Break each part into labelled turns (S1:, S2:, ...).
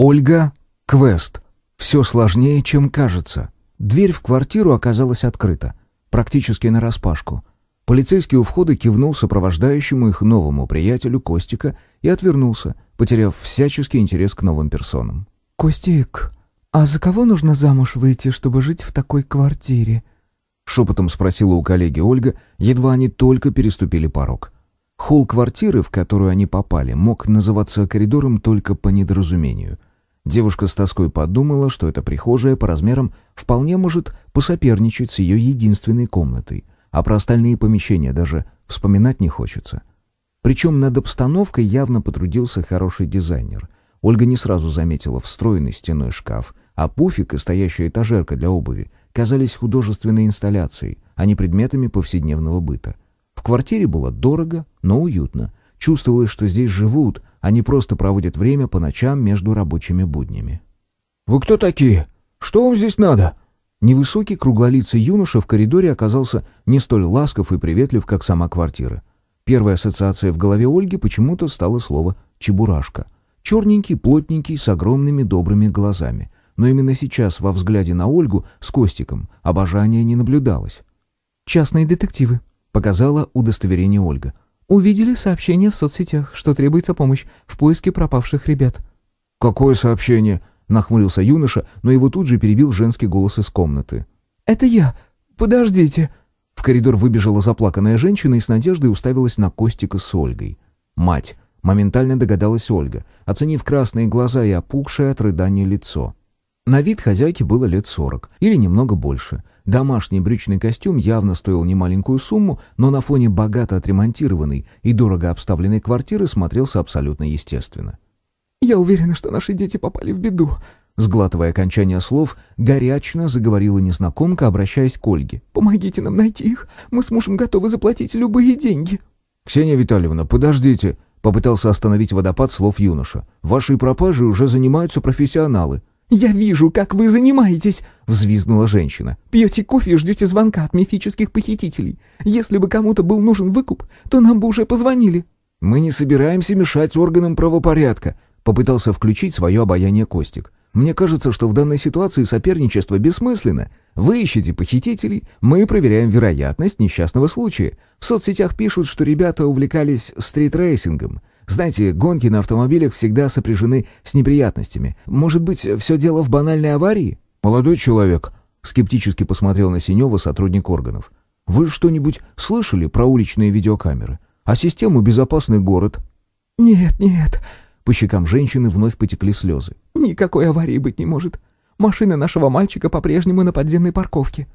S1: Ольга, квест. Все сложнее, чем кажется. Дверь в квартиру оказалась открыта, практически нараспашку. Полицейский у входа кивнул сопровождающему их новому приятелю Костика и отвернулся, потеряв всяческий интерес к новым персонам.
S2: «Костик, а за кого нужно замуж выйти, чтобы жить в такой квартире?»
S1: Шепотом спросила у коллеги Ольга, едва они только переступили порог. Холл квартиры, в которую они попали, мог называться коридором только по недоразумению — Девушка с тоской подумала, что эта прихожая по размерам вполне может посоперничать с ее единственной комнатой, а про остальные помещения даже вспоминать не хочется. Причем над обстановкой явно потрудился хороший дизайнер. Ольга не сразу заметила встроенный стеной шкаф, а пуфик и стоящая этажерка для обуви казались художественной инсталляцией, а не предметами повседневного быта. В квартире было дорого, но уютно. Чувствовалось, что здесь живут, они просто проводят время по ночам между рабочими буднями.
S3: «Вы кто такие? Что вам здесь надо?»
S1: Невысокий круглолицый юноша в коридоре оказался не столь ласков и приветлив, как сама квартира. Первая ассоциация в голове Ольги почему-то стало слово «чебурашка». Черненький, плотненький, с огромными добрыми глазами. Но именно сейчас во взгляде на Ольгу с Костиком обожания не наблюдалось.
S2: «Частные детективы», — показала удостоверение Ольга. Увидели сообщение в соцсетях, что требуется помощь в поиске пропавших ребят.
S1: «Какое сообщение?» — нахмурился юноша, но его тут же перебил женский голос из комнаты.
S2: «Это я. Подождите».
S1: В коридор выбежала заплаканная женщина и с надеждой уставилась на Костика с Ольгой. «Мать!» — моментально догадалась Ольга, оценив красные глаза и опухшее от рыдания лицо. На вид хозяйки было лет сорок, или немного больше. Домашний брючный костюм явно стоил немаленькую сумму, но на фоне богато отремонтированной и дорого обставленной квартиры смотрелся абсолютно естественно.
S2: «Я уверена, что наши дети попали в беду»,
S1: Сглатывая окончание слов, горячно заговорила незнакомка, обращаясь к Ольге.
S2: «Помогите нам найти их. Мы с мужем готовы заплатить любые деньги».
S1: «Ксения Витальевна, подождите!» — попытался остановить водопад слов юноша. «Вашей пропажей уже занимаются профессионалы».
S2: «Я вижу, как вы занимаетесь!» — взвизгнула женщина. «Пьете кофе и ждете звонка от мифических похитителей. Если бы кому-то был нужен выкуп, то нам бы уже позвонили».
S1: «Мы не собираемся мешать органам правопорядка», — попытался включить свое обаяние Костик. «Мне кажется, что в данной ситуации соперничество бессмысленно. Вы ищете похитителей, мы проверяем вероятность несчастного случая. В соцсетях пишут, что ребята увлекались стритрейсингом. Знаете, гонки на автомобилях всегда сопряжены с неприятностями. Может быть, все дело в банальной аварии?
S3: Молодой человек,
S1: скептически посмотрел на Синева сотрудник органов. Вы что-нибудь слышали про уличные видеокамеры? А систему «Безопасный город»?
S2: Нет, нет.
S1: По щекам женщины вновь потекли слезы.
S2: Никакой аварии быть не может. Машина нашего мальчика по-прежнему на подземной парковке.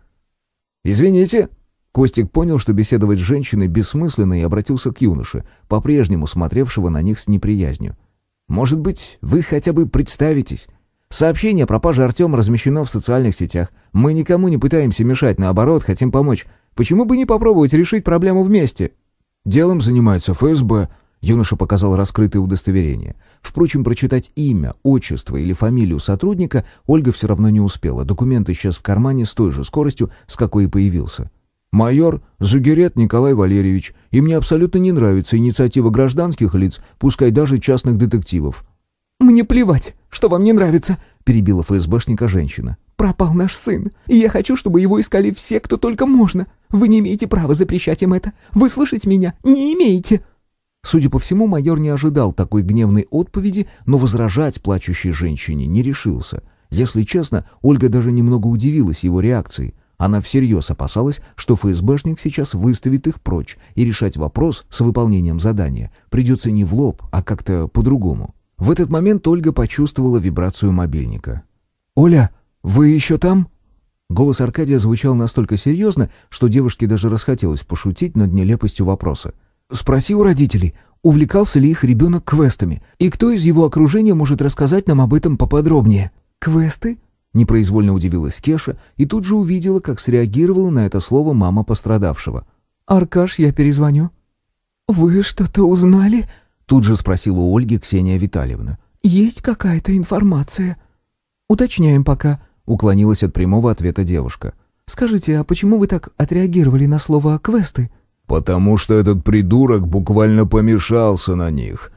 S1: «Извините», Костик понял, что беседовать с женщиной бессмысленно и обратился к юноше, по-прежнему смотревшего на них с неприязнью. «Может быть, вы хотя бы представитесь? Сообщение о пропаже Артема размещено в социальных сетях. Мы никому не пытаемся мешать, наоборот, хотим помочь. Почему бы не попробовать решить проблему вместе?»
S3: «Делом занимается ФСБ»,
S1: Юноша показал раскрытое удостоверение. Впрочем, прочитать имя, отчество или фамилию сотрудника Ольга все равно не успела. Документ исчез в кармане с той же скоростью, с какой и появился.
S3: Майор Загерет Николай Валерьевич, и мне абсолютно не нравится инициатива гражданских лиц, пускай даже частных детективов».
S2: «Мне плевать, что вам не нравится», — перебила
S1: ФСБшника женщина.
S2: «Пропал наш сын, и я хочу, чтобы его искали все, кто только можно. Вы не имеете права запрещать им это. Вы слышите меня? Не имеете!»
S1: Судя по всему, майор не ожидал такой гневной отповеди, но возражать плачущей женщине не решился. Если честно, Ольга даже немного удивилась его реакцией. Она всерьез опасалась, что ФСБшник сейчас выставит их прочь, и решать вопрос с выполнением задания придется не в лоб, а как-то по-другому. В этот момент Ольга почувствовала вибрацию мобильника.
S2: «Оля, вы еще там?»
S1: Голос Аркадия звучал настолько серьезно, что девушке даже расхотелось пошутить над нелепостью вопроса. «Спроси у родителей, увлекался ли их ребенок квестами, и кто из его окружения может рассказать нам об этом поподробнее?»
S2: «Квесты?»
S1: Непроизвольно удивилась Кеша и тут же увидела, как среагировала на это слово мама пострадавшего.
S2: «Аркаш, я перезвоню». «Вы что-то узнали?»
S1: Тут же спросила у Ольги Ксения Витальевна.
S2: «Есть какая-то информация?»
S1: «Уточняем пока», — уклонилась от прямого ответа девушка.
S2: «Скажите, а почему вы так отреагировали на слово «квесты»?»
S3: «Потому что этот придурок буквально помешался на них»,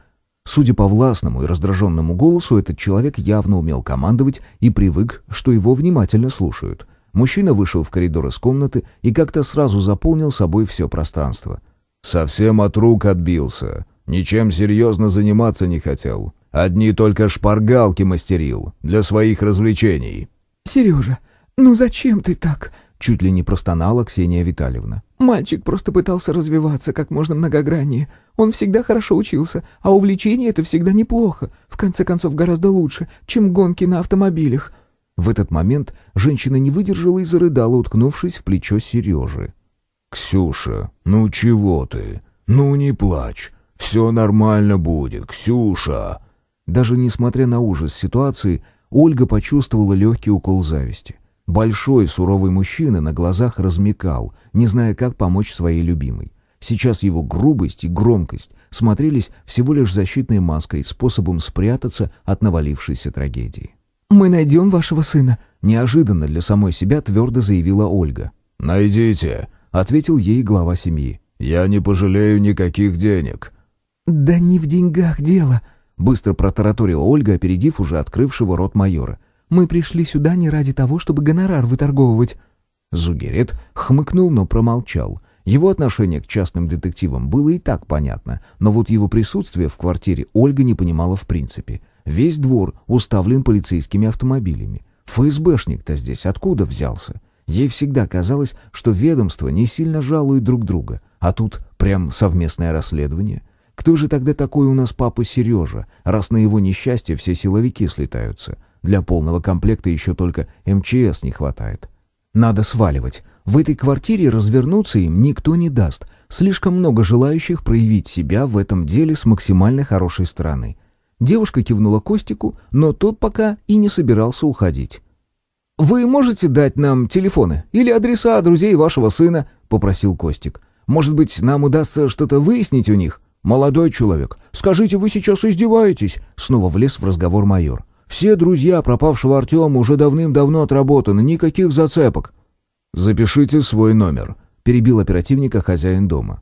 S1: Судя по властному и раздраженному голосу, этот человек явно умел командовать и привык, что его внимательно слушают. Мужчина вышел в коридор из комнаты и как-то сразу заполнил собой все пространство. «Совсем от рук отбился. Ничем серьезно заниматься не хотел. Одни только шпаргалки мастерил для своих развлечений».
S2: «Сережа, ну зачем ты так?»
S1: Чуть ли не простонала Ксения Витальевна.
S2: «Мальчик просто пытался развиваться как можно многограннее. Он всегда хорошо учился, а увлечение — это всегда неплохо. В конце концов, гораздо лучше, чем гонки на автомобилях».
S1: В этот момент женщина не выдержала и зарыдала, уткнувшись в плечо Сережи. «Ксюша, ну чего ты? Ну не плачь. Все нормально будет, Ксюша!» Даже несмотря на ужас ситуации, Ольга почувствовала легкий укол зависти. Большой суровый мужчина на глазах размекал, не зная, как помочь своей любимой. Сейчас его грубость и громкость смотрелись всего лишь защитной маской, способом спрятаться от навалившейся трагедии.
S2: «Мы найдем вашего сына», —
S1: неожиданно для самой себя твердо заявила Ольга. «Найдите», — ответил ей глава семьи. «Я не пожалею никаких денег».
S2: «Да не в деньгах дело», — быстро протараторила Ольга, опередив уже открывшего рот майора. Мы пришли сюда не ради того, чтобы гонорар выторговывать».
S1: Зугерет хмыкнул, но промолчал. Его отношение к частным детективам было и так понятно, но вот его присутствие в квартире Ольга не понимала в принципе. Весь двор уставлен полицейскими автомобилями. ФСБшник-то здесь откуда взялся? Ей всегда казалось, что ведомства не сильно жалуют друг друга, а тут прям совместное расследование. Кто же тогда такой у нас папа Сережа, раз на его несчастье все силовики слетаются? Для полного комплекта еще только МЧС не хватает. Надо сваливать. В этой квартире развернуться им никто не даст. Слишком много желающих проявить себя в этом деле с максимально хорошей стороны. Девушка кивнула Костику, но тот пока и не собирался уходить. «Вы можете дать нам телефоны или адреса друзей вашего сына?» — попросил Костик. «Может быть, нам удастся что-то выяснить у них?» «Молодой человек, скажите, вы сейчас издеваетесь?» — снова влез в разговор майор. Все друзья пропавшего Артема уже давным-давно отработаны, никаких зацепок». «Запишите свой номер», — перебил оперативника хозяин дома.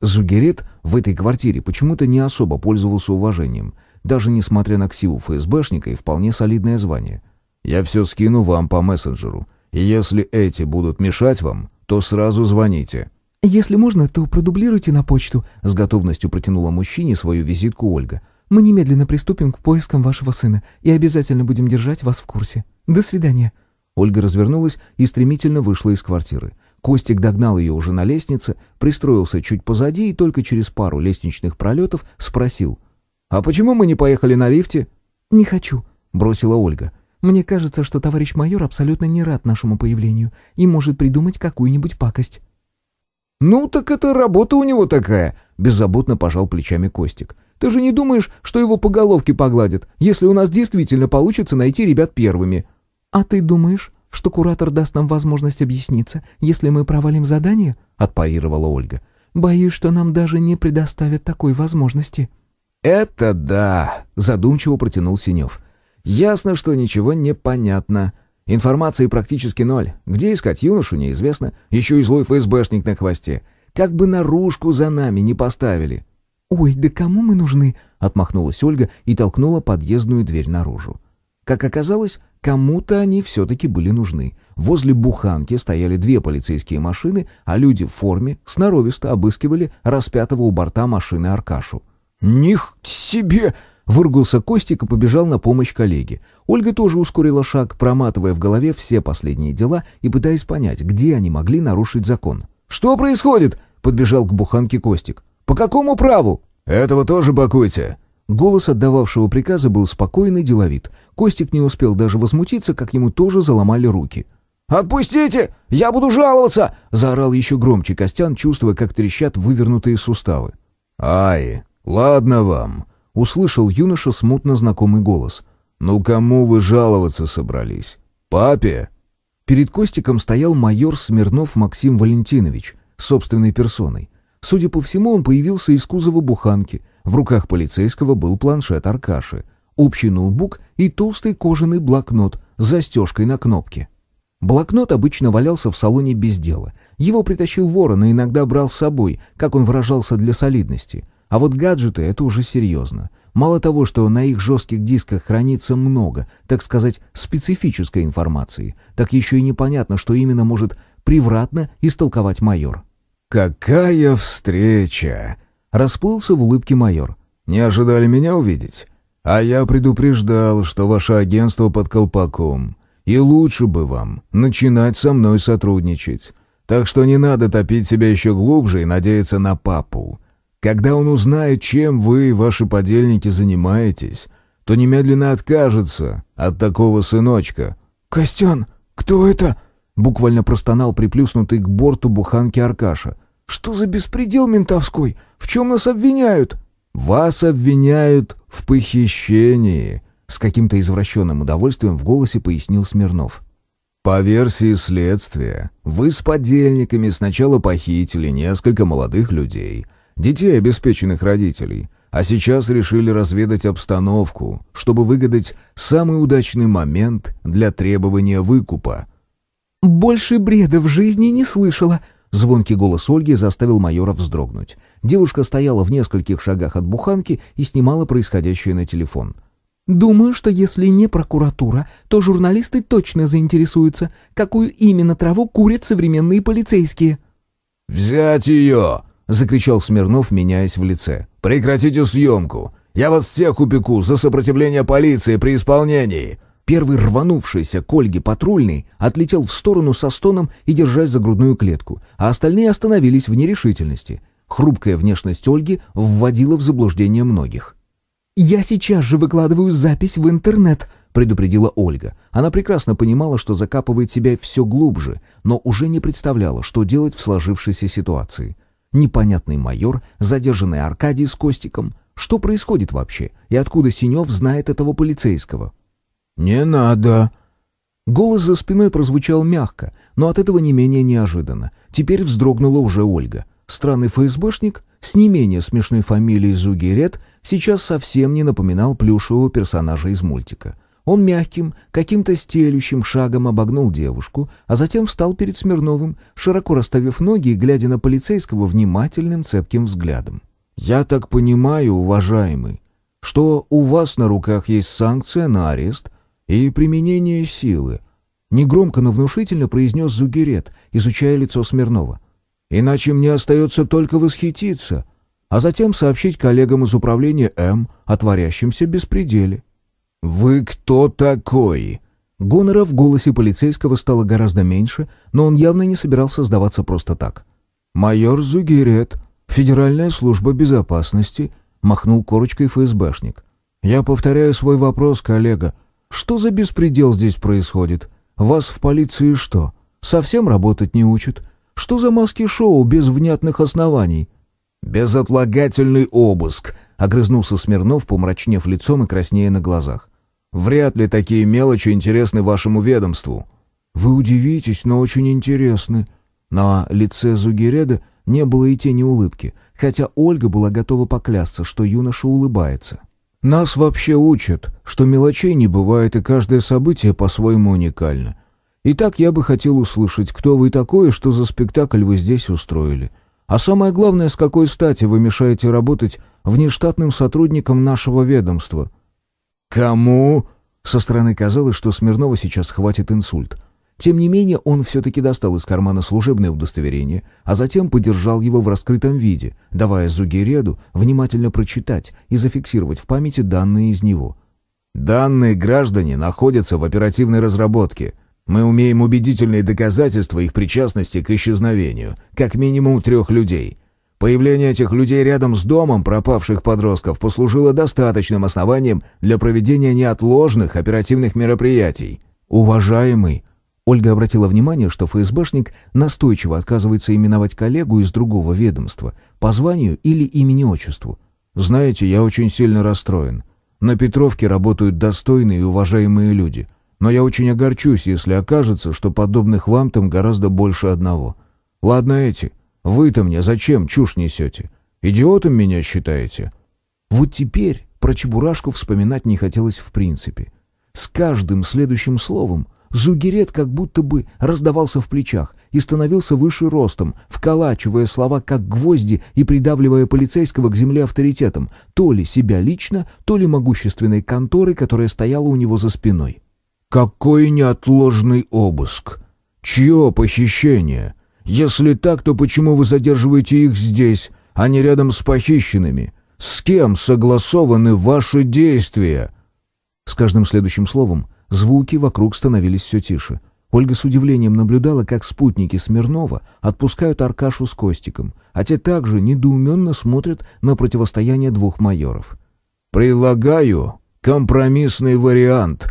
S1: Зугерет в этой квартире почему-то не особо пользовался уважением, даже несмотря на ксиву ФСБшника и вполне солидное звание. «Я все скину вам по мессенджеру, если эти будут мешать вам, то сразу звоните».
S2: «Если можно, то продублируйте на почту», — с готовностью протянула мужчине свою визитку Ольга. Мы немедленно приступим к поискам вашего сына и обязательно будем держать вас в курсе. До свидания».
S1: Ольга развернулась и стремительно вышла из квартиры. Костик догнал ее уже на лестнице, пристроился чуть позади и только через пару лестничных пролетов спросил. «А почему мы не поехали на лифте?»
S2: «Не хочу», — бросила Ольга. «Мне кажется, что товарищ майор абсолютно не рад нашему появлению и может придумать какую-нибудь пакость».
S3: «Ну, так это работа у него такая», — беззаботно пожал плечами Костик. Ты же не думаешь, что его по головке погладят, если у нас действительно получится найти ребят первыми?»
S2: «А ты думаешь, что куратор даст нам возможность объясниться, если мы провалим задание?» — отпарировала Ольга. «Боюсь, что нам даже не предоставят такой возможности».
S1: «Это да!» — задумчиво протянул Синев. «Ясно, что ничего не понятно. Информации практически ноль. Где искать юношу, неизвестно. Еще и злой ФСБшник на хвосте. Как бы наружку за нами не поставили».
S2: «Ой, да кому мы нужны?» — отмахнулась Ольга и толкнула подъездную дверь наружу.
S1: Как оказалось, кому-то они все-таки были нужны. Возле буханки стояли две полицейские машины, а люди в форме сноровисто обыскивали распятого у борта машины Аркашу.
S3: «Них себе!» — выругался Костик и побежал на помощь коллеге.
S1: Ольга тоже ускорила шаг, проматывая в голове все последние дела и пытаясь понять, где они могли нарушить закон.
S3: «Что происходит?» — подбежал к буханке Костик. По какому праву?»
S1: «Этого тоже бакуйте». Голос отдававшего приказа был спокойный, деловит. Костик не успел даже возмутиться, как ему тоже заломали руки.
S3: «Отпустите! Я буду жаловаться!»
S1: — заорал еще громче Костян, чувствуя, как трещат вывернутые суставы. «Ай, ладно вам!» — услышал юноша смутно знакомый голос. «Ну кому вы жаловаться собрались? Папе?» Перед Костиком стоял майор Смирнов Максим Валентинович, собственной персоной. Судя по всему, он появился из кузова буханки. В руках полицейского был планшет Аркаши, общий ноутбук и толстый кожаный блокнот с застежкой на кнопке. Блокнот обычно валялся в салоне без дела. Его притащил ворон и иногда брал с собой, как он выражался для солидности. А вот гаджеты — это уже серьезно. Мало того, что на их жестких дисках хранится много, так сказать, специфической информации, так еще и непонятно, что именно может превратно истолковать майор.
S3: «Какая встреча!» — расплылся в улыбке майор. «Не ожидали меня увидеть? А я предупреждал, что ваше агентство под колпаком, и лучше бы вам начинать со мной сотрудничать. Так что не надо топить себя еще глубже и надеяться на папу. Когда он узнает, чем вы и ваши подельники занимаетесь, то немедленно откажется от такого сыночка».
S2: «Костян, кто это?» — буквально простонал приплюснутый к борту буханки Аркаша. «Что за беспредел ментовской? В чем нас обвиняют?»
S3: «Вас обвиняют в похищении», — с каким-то извращенным удовольствием в голосе пояснил Смирнов. По версии следствия, вы с подельниками сначала похитили несколько молодых людей, детей обеспеченных родителей, а сейчас решили разведать обстановку, чтобы выгадать самый удачный момент для требования выкупа.
S2: «Больше бреда в жизни не слышала», Звонкий голос Ольги заставил майора вздрогнуть. Девушка стояла в нескольких шагах от буханки и снимала происходящее на телефон. Думаю, что если не прокуратура, то журналисты точно заинтересуются, какую именно траву курят современные полицейские.
S3: «Взять ее!» — закричал Смирнов, меняясь в лице. «Прекратите съемку! Я вас всех упеку за сопротивление полиции при исполнении!»
S1: Первый рванувшийся к Ольге патрульный отлетел в сторону со стоном и держась за грудную клетку, а остальные остановились в нерешительности. Хрупкая внешность Ольги вводила в заблуждение многих.
S2: «Я сейчас же выкладываю запись в интернет», — предупредила Ольга.
S1: Она прекрасно понимала, что закапывает себя все глубже, но уже не представляла, что делать в сложившейся ситуации. Непонятный майор, задержанный Аркадий с Костиком. Что происходит вообще? И откуда Синев знает этого полицейского?
S3: «Не надо!»
S1: Голос за спиной прозвучал мягко, но от этого не менее неожиданно. Теперь вздрогнула уже Ольга. Странный ФСБшник с не менее смешной фамилией Зугерет сейчас совсем не напоминал плюшевого персонажа из мультика. Он мягким, каким-то стелющим шагом обогнул девушку, а затем встал перед Смирновым, широко расставив ноги и глядя на полицейского внимательным цепким взглядом.
S3: «Я так понимаю, уважаемый, что у вас на руках есть санкция на арест и применение силы», негромко, но внушительно произнес Зугерет, изучая лицо Смирнова. Иначе мне остается только восхититься, а затем сообщить коллегам из управления М о творящемся беспределе. «Вы кто такой?»
S1: Гонора в голосе полицейского стало гораздо меньше, но он явно не собирался сдаваться просто так.
S3: «Майор Зугерет, Федеральная служба безопасности», — махнул корочкой ФСБшник. «Я повторяю свой вопрос, коллега. Что за беспредел здесь происходит? Вас в полиции что, совсем работать не учат? Что за маски-шоу без внятных оснований?» «Безотлагательный обыск», — огрызнулся Смирнов, помрачнев лицом и краснея на глазах. «Вряд ли такие мелочи интересны вашему ведомству».
S1: «Вы удивитесь, но очень интересны». На лице Зугереда не было и тени улыбки, хотя Ольга была готова поклясться, что юноша улыбается.
S3: «Нас вообще учат, что мелочей не бывает, и каждое событие по-своему уникально. Итак, я бы хотел услышать, кто вы такой что за спектакль вы здесь устроили. А самое главное, с какой стати вы мешаете работать внештатным сотрудникам нашего ведомства?»
S1: «Кому?» Со стороны казалось, что Смирнова сейчас хватит инсульт. Тем не менее, он все-таки достал из кармана служебное удостоверение, а затем подержал его в раскрытом виде, давая Зугереду внимательно прочитать и зафиксировать в памяти данные из него.
S3: «Данные граждане находятся в оперативной разработке. Мы умеем убедительные доказательства их причастности к исчезновению, как минимум трех людей. Появление этих людей рядом с домом пропавших подростков послужило достаточным основанием для проведения неотложных оперативных мероприятий.
S1: Уважаемый, Ольга обратила внимание, что ФСБшник настойчиво отказывается именовать коллегу из другого ведомства по званию или имени-отчеству.
S3: «Знаете, я очень сильно расстроен. На Петровке работают достойные и уважаемые люди. Но я очень огорчусь, если окажется, что подобных вам там гораздо больше одного. Ладно эти. Вы-то мне зачем чушь несете? Идиотом меня считаете?»
S1: Вот теперь про Чебурашку вспоминать не хотелось в принципе. С каждым следующим словом
S2: Зугерет как будто бы раздавался в плечах и становился выше ростом, вколачивая слова как гвозди и придавливая полицейского к земле авторитетом, то ли себя лично, то ли могущественной конторы, которая стояла у него за спиной.
S3: «Какой неотложный обыск! Чье похищение? Если так, то почему вы задерживаете их здесь, а не рядом с похищенными? С кем согласованы ваши действия?»
S2: С каждым следующим словом звуки вокруг становились все тише. Ольга с удивлением наблюдала, как спутники Смирнова отпускают Аркашу с Костиком, а те также недоуменно смотрят на противостояние двух майоров.
S3: «Предлагаю компромиссный вариант»,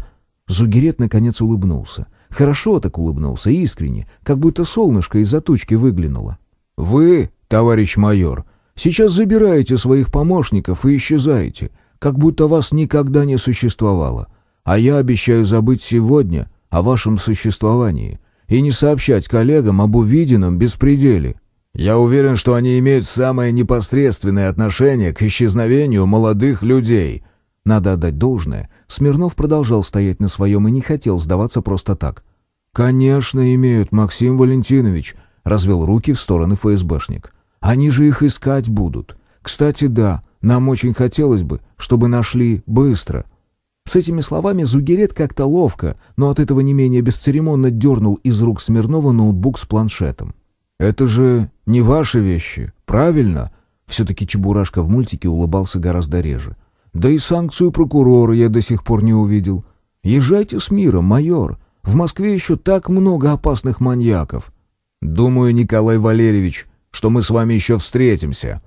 S2: Зугерет наконец улыбнулся. Хорошо так улыбнулся, искренне, как будто солнышко из-за тучки выглянуло.
S3: «Вы, товарищ майор, сейчас забираете своих помощников и исчезаете, как будто вас никогда не существовало. А я обещаю забыть сегодня о вашем существовании и не сообщать коллегам об увиденном беспределе. Я уверен, что они имеют самое непосредственное отношение к исчезновению молодых людей».
S2: Надо отдать должное, Смирнов продолжал стоять на своем и не хотел сдаваться просто так.
S3: «Конечно имеют, Максим Валентинович», — развел руки в стороны ФСБшник. «Они же их искать будут. Кстати, да, нам очень хотелось бы, чтобы нашли быстро».
S2: С этими словами Зугерет как-то ловко, но от этого не менее бесцеремонно дернул из рук Смирнова ноутбук с планшетом.
S3: «Это же не ваши вещи, правильно?»
S2: Все-таки Чебурашка в мультике улыбался гораздо реже.
S3: Да и санкцию прокурора я до сих пор не увидел. Езжайте с миром, майор. В Москве еще так много опасных маньяков. Думаю, Николай Валерьевич, что мы с вами еще встретимся».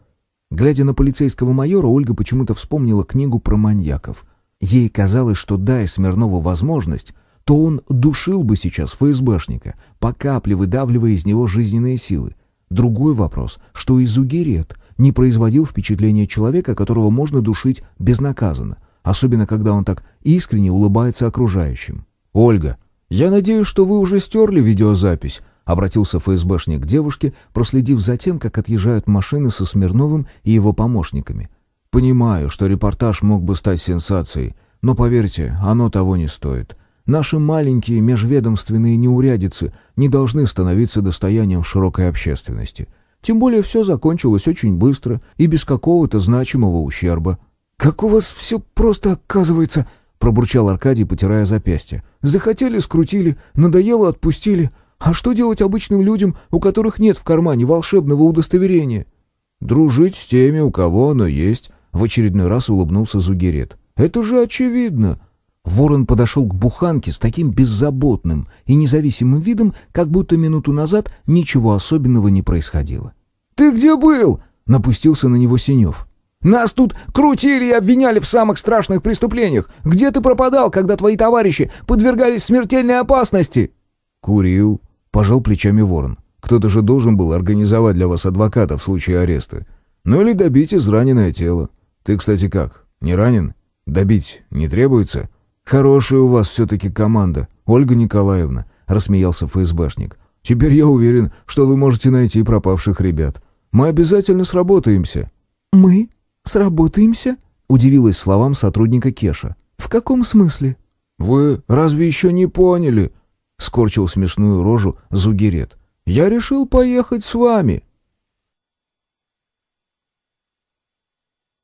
S2: Глядя на полицейского майора, Ольга почему-то вспомнила книгу про маньяков. Ей казалось, что дай Смирнову возможность, то он душил бы сейчас ФСБшника, по капле выдавливая из него жизненные силы. Другой вопрос, что и Зугерет не производил впечатления человека, которого можно душить безнаказанно, особенно когда он так искренне улыбается окружающим.
S3: «Ольга, я надеюсь, что вы уже стерли видеозапись», — обратился ФСБшник к девушке, проследив за тем, как отъезжают машины со Смирновым и его помощниками. «Понимаю, что репортаж мог бы стать сенсацией, но, поверьте, оно того не стоит. Наши маленькие межведомственные неурядицы не должны становиться достоянием широкой общественности. Тем более все закончилось очень быстро и без какого-то значимого ущерба.
S2: «Как у вас все просто оказывается!» — пробурчал Аркадий, потирая запястье. «Захотели — скрутили, надоело — отпустили. А что делать обычным людям, у которых нет в кармане волшебного удостоверения?»
S3: «Дружить с теми, у кого оно есть», — в очередной раз улыбнулся Зугерет. «Это же очевидно!»
S2: Ворон подошел к буханке с таким беззаботным и независимым видом, как будто минуту назад ничего особенного не происходило.
S4: «Ты где был?» — напустился на него Синев. «Нас тут крутили и обвиняли в самых страшных преступлениях. Где ты пропадал, когда твои товарищи подвергались смертельной опасности?»
S3: «Курил», — пожал плечами Ворон. «Кто-то же должен был организовать для вас адвоката в случае ареста. Ну или добить израненное тело. Ты, кстати, как, не ранен? Добить не требуется?» «Хорошая у вас все-таки команда, Ольга Николаевна», — рассмеялся ФСБшник. «Теперь я уверен, что вы можете найти пропавших ребят. Мы обязательно сработаемся».
S5: «Мы? Сработаемся?» — удивилась словам сотрудника Кеша. «В каком смысле?»
S3: «Вы разве еще не поняли?» — скорчил смешную рожу Зугерет. «Я решил поехать с вами».